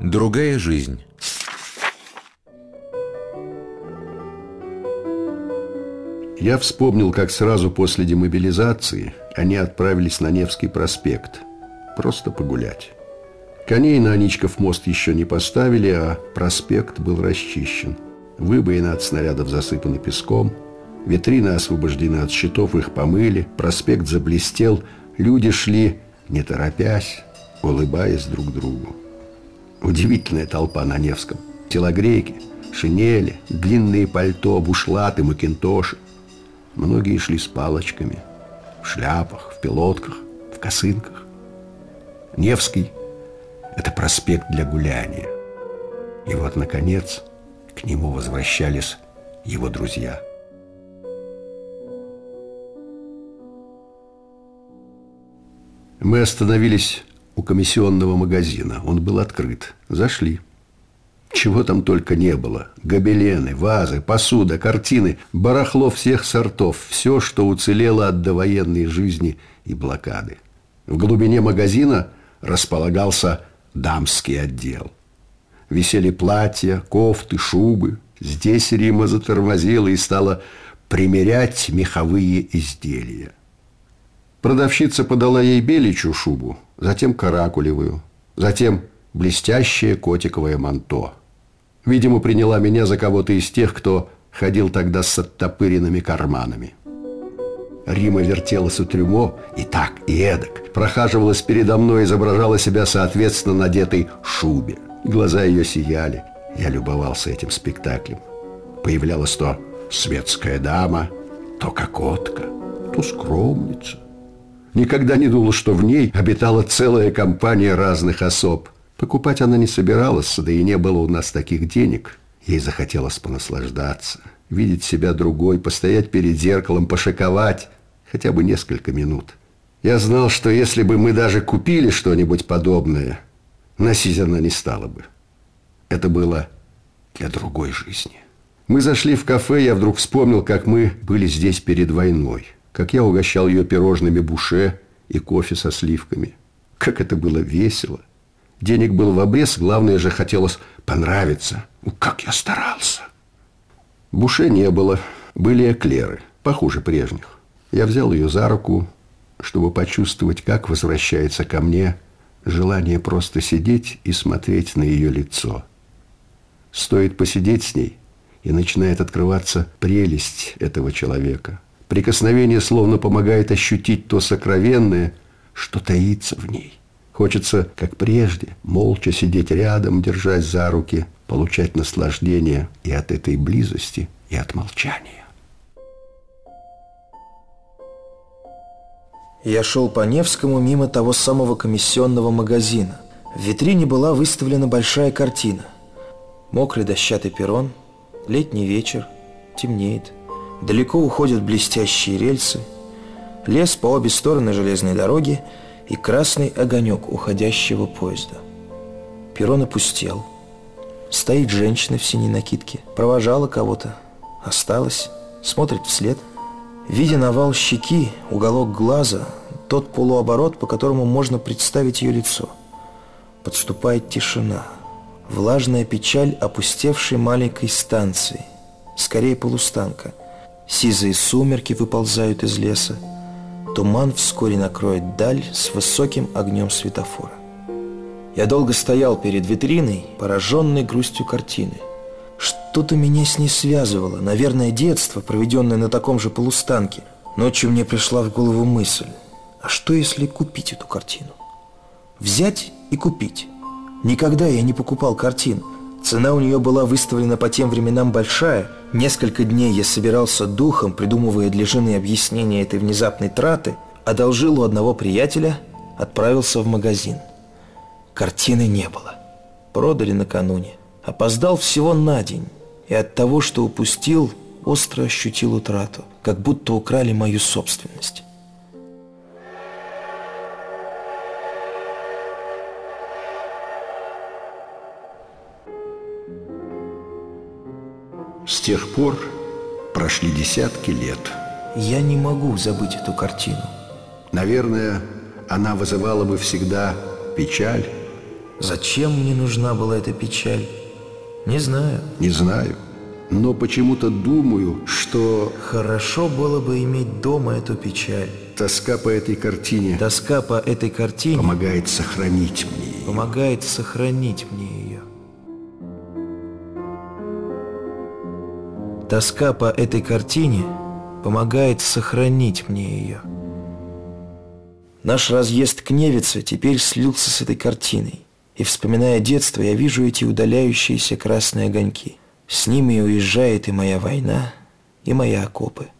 Другая жизнь. Я вспомнил, как сразу после демобилизации они отправились на Невский проспект. Просто погулять. Коней на Аничков мост еще не поставили, а проспект был расчищен. Выбоины от снарядов засыпаны песком, витрины освобождены от щитов, их помыли, проспект заблестел, люди шли, не торопясь, улыбаясь друг другу. Удивительная толпа на Невском. Телогрейки, шинели, длинные пальто, бушлаты, макинтоши. Многие шли с палочками, в шляпах, в пилотках, в косынках. Невский – это проспект для гуляния. И вот, наконец, к нему возвращались его друзья. Мы остановились у комиссионного магазина. Он был открыт. Зашли. Чего там только не было. Гобелены, вазы, посуда, картины, барахло всех сортов. Все, что уцелело от довоенной жизни и блокады. В глубине магазина располагался дамский отдел. Висели платья, кофты, шубы. Здесь Рима затормозила и стала примерять меховые изделия. Продавщица подала ей беличью шубу, затем каракулевую, затем блестящее котиковое манто – Видимо, приняла меня за кого-то из тех, кто ходил тогда с оттопыренными карманами. Рима вертелась у и так, и эдак. Прохаживалась передо мной, изображала себя соответственно надетой шубе. Глаза ее сияли. Я любовался этим спектаклем. Появлялась то светская дама, то кокотка, то скромница. Никогда не думал, что в ней обитала целая компания разных особ. Покупать она не собиралась, да и не было у нас таких денег. Ей захотелось понаслаждаться, видеть себя другой, постоять перед зеркалом, пошиковать хотя бы несколько минут. Я знал, что если бы мы даже купили что-нибудь подобное, носить она не стала бы. Это было для другой жизни. Мы зашли в кафе, я вдруг вспомнил, как мы были здесь перед войной, как я угощал ее пирожными буше и кофе со сливками. Как это было весело – Денег было в обрез, главное же хотелось понравиться. Ну, как я старался. Буше не было, были эклеры, похуже прежних. Я взял ее за руку, чтобы почувствовать, как возвращается ко мне желание просто сидеть и смотреть на ее лицо. Стоит посидеть с ней, и начинает открываться прелесть этого человека. Прикосновение словно помогает ощутить то сокровенное, что таится в ней. Хочется, как прежде, молча сидеть рядом, держась за руки, получать наслаждение и от этой близости, и от молчания. Я шел по Невскому мимо того самого комиссионного магазина. В витрине была выставлена большая картина. Мокрый дощатый перрон, летний вечер, темнеет. Далеко уходят блестящие рельсы. Лес по обе стороны железной дороги – и красный огонек уходящего поезда. Перрон опустел. Стоит женщина в синей накидке, провожала кого-то, осталась, смотрит вслед. Видя овал щеки, уголок глаза, тот полуоборот, по которому можно представить ее лицо. Подступает тишина, влажная печаль опустевшей маленькой станции, скорее полустанка. Сизые сумерки выползают из леса, Туман вскоре накроет даль с высоким огнем светофора. Я долго стоял перед витриной, пораженной грустью картины. Что-то меня с ней связывало, наверное, детство, проведенное на таком же полустанке. Ночью мне пришла в голову мысль, а что если купить эту картину? Взять и купить. Никогда я не покупал картин – Цена у нее была выставлена по тем временам большая. Несколько дней я собирался духом, придумывая для жены объяснение этой внезапной траты, одолжил у одного приятеля, отправился в магазин. Картины не было. Продали накануне. Опоздал всего на день. И от того, что упустил, остро ощутил утрату, как будто украли мою собственность. С тех пор прошли десятки лет. Я не могу забыть эту картину. Наверное, она вызывала бы всегда печаль Зачем мне нужна была эта печаль? Не знаю. Не знаю. Но почему-то думаю, что Хорошо было бы иметь дома эту печаль. тоска по этой картине Тоска по этой картине помогает сохранить мне помогает сохранить мне Тоска по этой картине помогает сохранить мне ее. Наш разъезд к Невице теперь слился с этой картиной. И, вспоминая детство, я вижу эти удаляющиеся красные огоньки. С ними уезжает и моя война, и мои окопы.